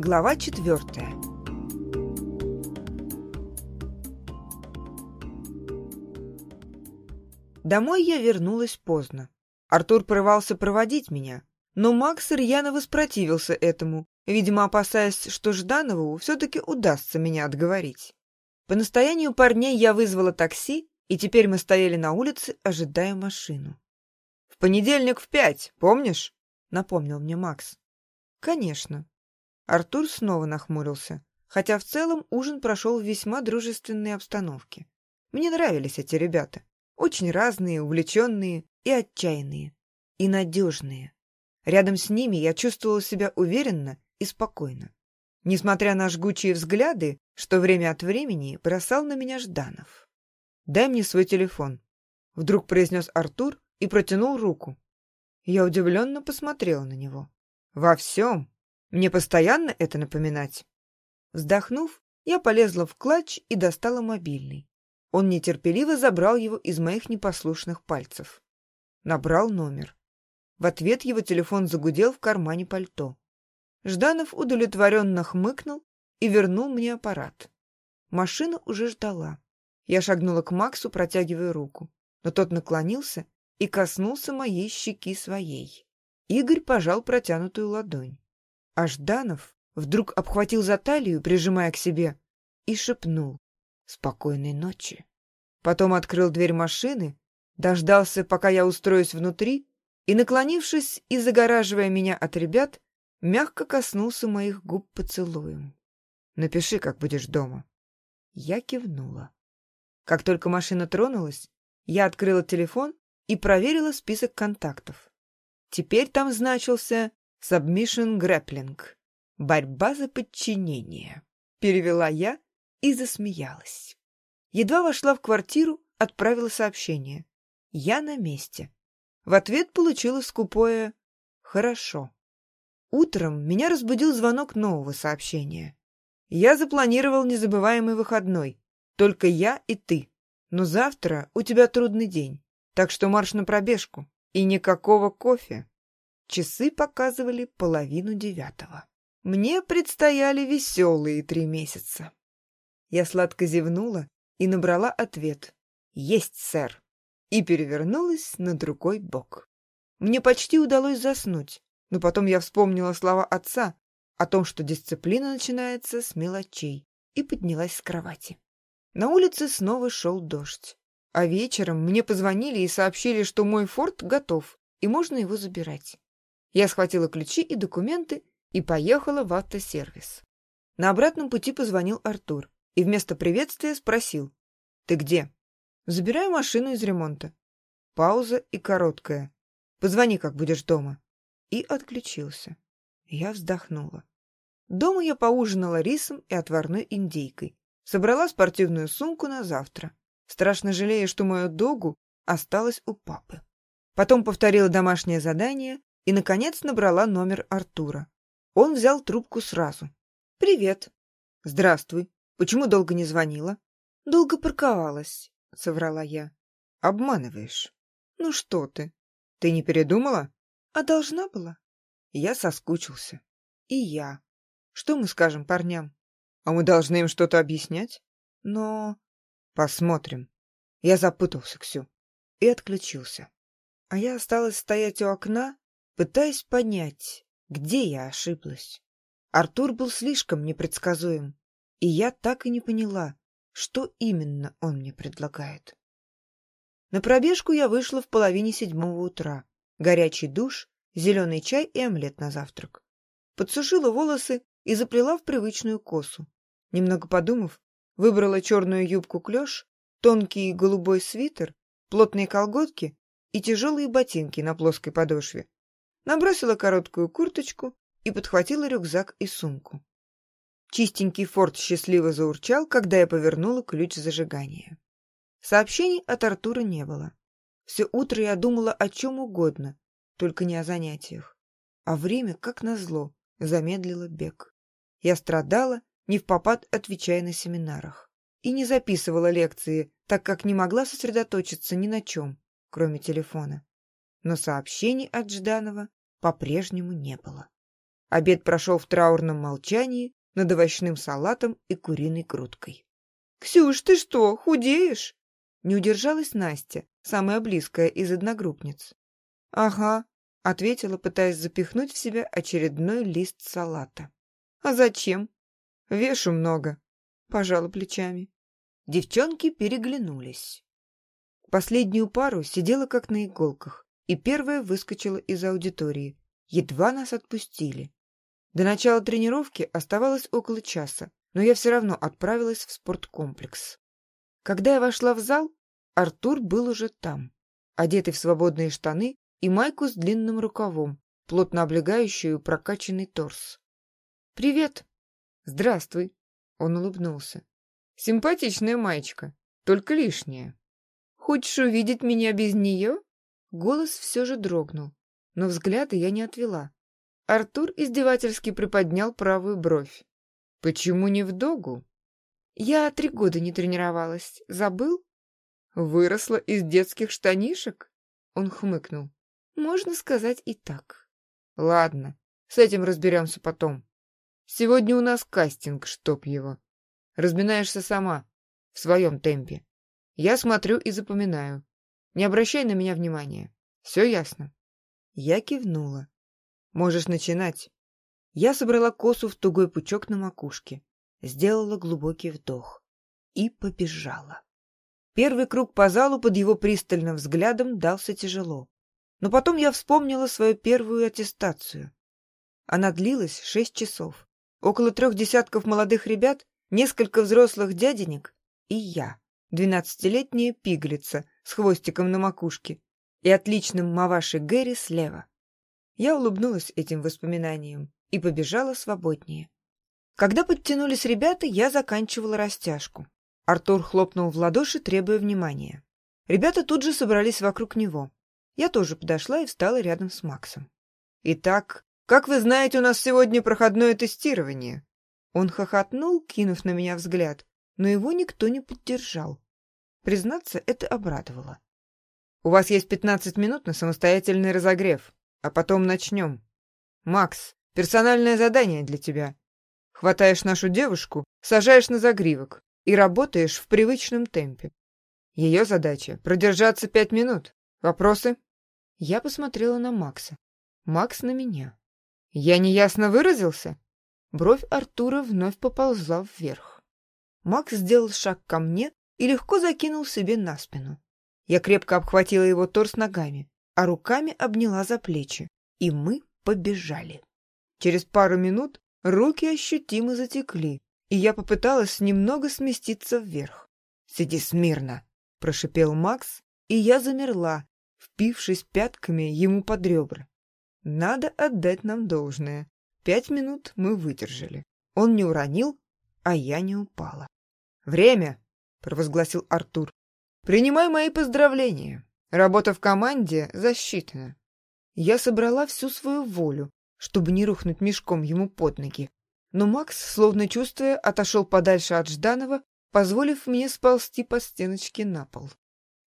Глава четвертая. Домой я вернулась поздно. Артур порывался проводить меня, но Макс рьяно воспротивился этому, видимо, опасаясь, что Жданову все-таки удастся меня отговорить. По настоянию парней я вызвала такси, и теперь мы стояли на улице, ожидая машину. «В понедельник в пять, помнишь?» — напомнил мне Макс. «Конечно». Артур снова нахмурился, хотя в целом ужин прошел в весьма дружественной обстановке. Мне нравились эти ребята. Очень разные, увлеченные и отчаянные. И надежные. Рядом с ними я чувствовала себя уверенно и спокойно. Несмотря на жгучие взгляды, что время от времени бросал на меня Жданов. «Дай мне свой телефон», — вдруг произнес Артур и протянул руку. Я удивленно посмотрела на него. «Во всем?» Мне постоянно это напоминать?» Вздохнув, я полезла в клатч и достала мобильный. Он нетерпеливо забрал его из моих непослушных пальцев. Набрал номер. В ответ его телефон загудел в кармане пальто. Жданов удовлетворенно хмыкнул и вернул мне аппарат. Машина уже ждала. Я шагнула к Максу, протягивая руку, но тот наклонился и коснулся моей щеки своей. Игорь пожал протянутую ладонь. А Жданов вдруг обхватил за талию, прижимая к себе, и шепнул «Спокойной ночи». Потом открыл дверь машины, дождался, пока я устроюсь внутри, и, наклонившись и загораживая меня от ребят, мягко коснулся моих губ поцелуем. «Напиши, как будешь дома». Я кивнула. Как только машина тронулась, я открыла телефон и проверила список контактов. Теперь там значился Submission Grappling. Борьба за подчинение. Перевела я и засмеялась. Едва вошла в квартиру, отправила сообщение. Я на месте. В ответ получила скупое «Хорошо». Утром меня разбудил звонок нового сообщения. Я запланировал незабываемый выходной. Только я и ты. Но завтра у тебя трудный день, так что марш на пробежку. И никакого кофе. Часы показывали половину девятого. Мне предстояли веселые три месяца. Я сладко зевнула и набрала ответ «Есть, сэр!» и перевернулась на другой бок. Мне почти удалось заснуть, но потом я вспомнила слова отца о том, что дисциплина начинается с мелочей, и поднялась с кровати. На улице снова шел дождь, а вечером мне позвонили и сообщили, что мой форт готов, и можно его забирать. Я схватила ключи и документы и поехала в автосервис. На обратном пути позвонил Артур и вместо приветствия спросил. «Ты где?» «Забираю машину из ремонта». Пауза и короткая. «Позвони, как будешь дома». И отключился. Я вздохнула. Дома я поужинала рисом и отварной индейкой. Собрала спортивную сумку на завтра. Страшно жалея, что мою догу осталась у папы. Потом повторила домашнее задание и, наконец, набрала номер Артура. Он взял трубку сразу. «Привет». «Здравствуй. Почему долго не звонила?» «Долго парковалась», — соврала я. «Обманываешь». «Ну что ты?» «Ты не передумала?» «А должна была?» Я соскучился. «И я. Что мы скажем парням?» «А мы должны им что-то объяснять?» «Но...» «Посмотрим». Я запутался, Ксю. И отключился. А я осталась стоять у окна пытаясь понять, где я ошиблась. Артур был слишком непредсказуем, и я так и не поняла, что именно он мне предлагает. На пробежку я вышла в половине седьмого утра. Горячий душ, зеленый чай и омлет на завтрак. Подсушила волосы и заплела в привычную косу. Немного подумав, выбрала черную юбку-клеш, тонкий голубой свитер, плотные колготки и тяжелые ботинки на плоской подошве набросила короткую курточку и подхватила рюкзак и сумку. Чистенький форт счастливо заурчал, когда я повернула ключ зажигания. Сообщений от Артура не было. Все утро я думала о чем угодно, только не о занятиях. А время, как назло, замедлило бег. Я страдала, не в попад отвечая на семинарах. И не записывала лекции, так как не могла сосредоточиться ни на чем, кроме телефона. Но сообщений от Жданова по-прежнему не было. Обед прошел в траурном молчании над овощным салатом и куриной грудкой. «Ксюш, ты что, худеешь?» Не удержалась Настя, самая близкая из одногруппниц. «Ага», — ответила, пытаясь запихнуть в себя очередной лист салата. «А зачем?» «Вешу много», — пожала плечами. Девчонки переглянулись. Последнюю пару сидела как на иголках, и первая выскочила из аудитории. Едва нас отпустили. До начала тренировки оставалось около часа, но я все равно отправилась в спорткомплекс. Когда я вошла в зал, Артур был уже там, одетый в свободные штаны и майку с длинным рукавом, плотно облегающую прокачанный торс. «Привет!» «Здравствуй!» — он улыбнулся. «Симпатичная маечка, только лишняя. Хочешь увидеть меня без нее?» Голос все же дрогнул, но взгляда я не отвела. Артур издевательски приподнял правую бровь. «Почему не в догу?» «Я три года не тренировалась. Забыл?» «Выросла из детских штанишек?» Он хмыкнул. «Можно сказать и так». «Ладно, с этим разберемся потом. Сегодня у нас кастинг, чтоб его. Разминаешься сама, в своем темпе. Я смотрю и запоминаю. Не обращай на меня внимания. Все ясно?» Я кивнула. «Можешь начинать». Я собрала косу в тугой пучок на макушке сделала глубокий вдох и побежала. Первый круг по залу под его пристальным взглядом дался тяжело. Но потом я вспомнила свою первую аттестацию. Она длилась шесть часов. Около трех десятков молодых ребят, несколько взрослых дяденек и я, двенадцатилетняя пиглица с хвостиком на макушке и отличным маваши Гэри слева. Я улыбнулась этим воспоминаниям и побежала свободнее. Когда подтянулись ребята, я заканчивала растяжку. Артур хлопнул в ладоши, требуя внимания. Ребята тут же собрались вокруг него. Я тоже подошла и встала рядом с Максом. «Итак, как вы знаете, у нас сегодня проходное тестирование». Он хохотнул, кинув на меня взгляд, но его никто не поддержал. Признаться, это обрадовало. «У вас есть пятнадцать минут на самостоятельный разогрев, а потом начнем. Макс, персональное задание для тебя. Хватаешь нашу девушку, сажаешь на загривок и работаешь в привычном темпе. Ее задача — продержаться пять минут. Вопросы? Я посмотрела на Макса. Макс на меня. Я неясно выразился? Бровь Артура вновь поползла вверх. Макс сделал шаг ко мне и легко закинул себе на спину. Я крепко обхватила его торс ногами, а руками обняла за плечи, и мы побежали. Через пару минут Руки ощутимо затекли, и я попыталась немного сместиться вверх. «Сиди смирно!» — прошипел Макс, и я замерла, впившись пятками ему под ребра. Надо отдать нам должное. Пять минут мы выдержали. Он не уронил, а я не упала. «Время!» — провозгласил Артур. «Принимай мои поздравления. Работа в команде засчитана». Я собрала всю свою волю, чтобы не рухнуть мешком ему под ноги. Но Макс, словно чувствуя, отошел подальше от Жданова, позволив мне сползти по стеночке на пол.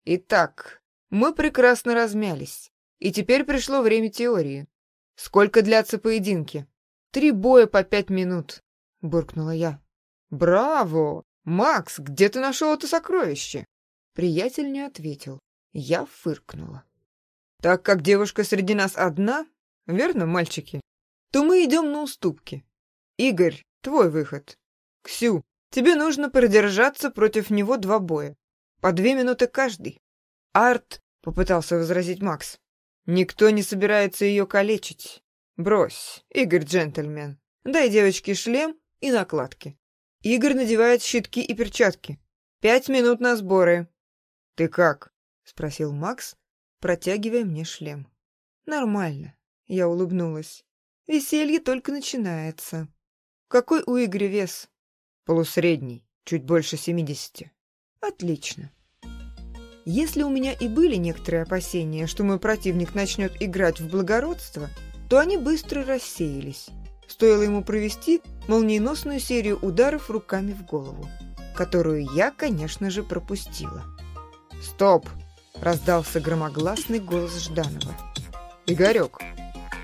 Итак, мы прекрасно размялись, и теперь пришло время теории. Сколько длятся поединки? Три боя по пять минут, буркнула я. Браво! Макс, где ты нашел это сокровище? Приятель не ответил. Я фыркнула. Так как девушка среди нас одна, верно, мальчики? То мы идем на уступки. Игорь, твой выход. Ксю, тебе нужно продержаться против него два боя. По две минуты каждый. Арт, попытался возразить Макс. Никто не собирается ее калечить. Брось, Игорь джентльмен. Дай девочке шлем и накладки. Игорь надевает щитки и перчатки. Пять минут на сборы. Ты как? Спросил Макс, протягивая мне шлем. Нормально. Я улыбнулась. Веселье только начинается. Какой у Игоря вес? Полусредний, чуть больше семидесяти. Отлично. Если у меня и были некоторые опасения, что мой противник начнет играть в благородство, то они быстро рассеялись. Стоило ему провести молниеносную серию ударов руками в голову, которую я, конечно же, пропустила. «Стоп!» — раздался громогласный голос Жданова. «Игорек,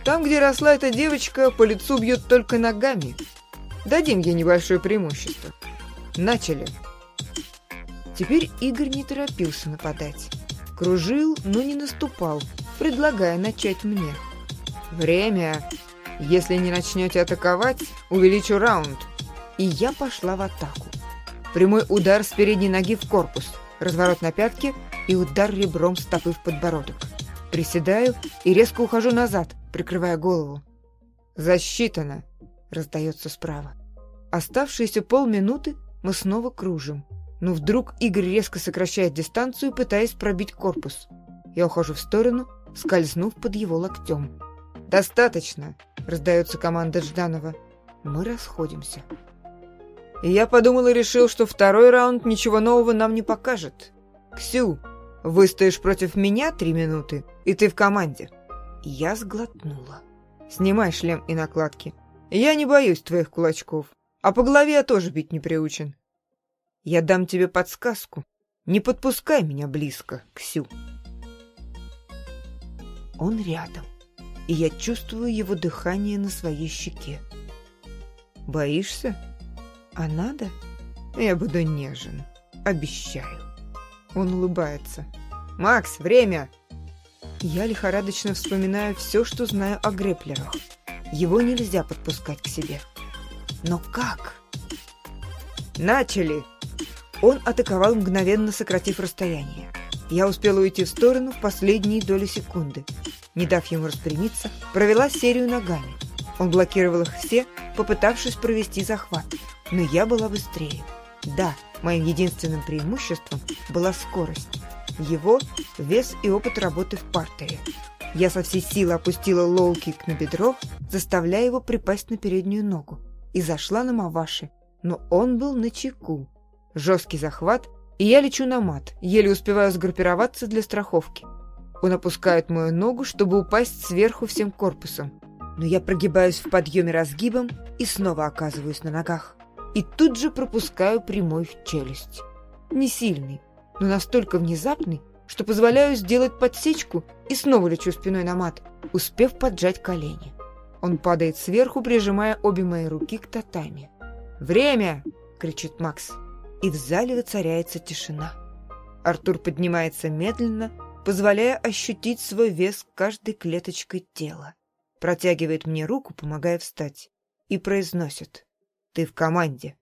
Там, где росла эта девочка, по лицу бьют только ногами. Дадим ей небольшое преимущество. Начали. Теперь Игорь не торопился нападать. Кружил, но не наступал, предлагая начать мне. Время. Если не начнете атаковать, увеличу раунд. И я пошла в атаку. Прямой удар с передней ноги в корпус, разворот на пятки и удар ребром стопы в подбородок. Приседаю и резко ухожу назад, прикрывая голову. «Засчитано!» — раздается справа. Оставшиеся полминуты мы снова кружим. Но вдруг Игорь резко сокращает дистанцию, пытаясь пробить корпус. Я ухожу в сторону, скользнув под его локтем. «Достаточно!» — раздается команда Жданова. Мы расходимся. И я подумал и решил, что второй раунд ничего нового нам не покажет. «Ксю, выстоишь против меня три минуты, и ты в команде». Я сглотнула. «Снимай шлем и накладки. Я не боюсь твоих кулачков, а по голове я тоже бить не приучен. Я дам тебе подсказку. Не подпускай меня близко, Ксю». Он рядом и я чувствую его дыхание на своей щеке. «Боишься? А надо? Я буду нежен. Обещаю». Он улыбается. «Макс, время!» Я лихорадочно вспоминаю все, что знаю о греплерах. Его нельзя подпускать к себе. Но как? «Начали!» Он атаковал, мгновенно сократив расстояние. Я успела уйти в сторону в последние доли секунды не дав ему распрямиться, провела серию ногами. Он блокировал их все, попытавшись провести захват. Но я была быстрее. Да, моим единственным преимуществом была скорость. Его – вес и опыт работы в партере. Я со всей силы опустила лоу-кик на бедро, заставляя его припасть на переднюю ногу, и зашла на Маваши, но он был на чеку. Жесткий захват, и я лечу на мат, еле успеваю сгруппироваться для страховки. Он опускает мою ногу, чтобы упасть сверху всем корпусом. Но я прогибаюсь в подъеме разгибом и снова оказываюсь на ногах. И тут же пропускаю прямой в челюсть. Не сильный, но настолько внезапный, что позволяю сделать подсечку и снова лечу спиной на мат, успев поджать колени. Он падает сверху, прижимая обе мои руки к татами. «Время!» — кричит Макс. И в зале воцаряется тишина. Артур поднимается медленно, позволяя ощутить свой вес каждой клеточкой тела. Протягивает мне руку, помогая встать, и произносит «Ты в команде».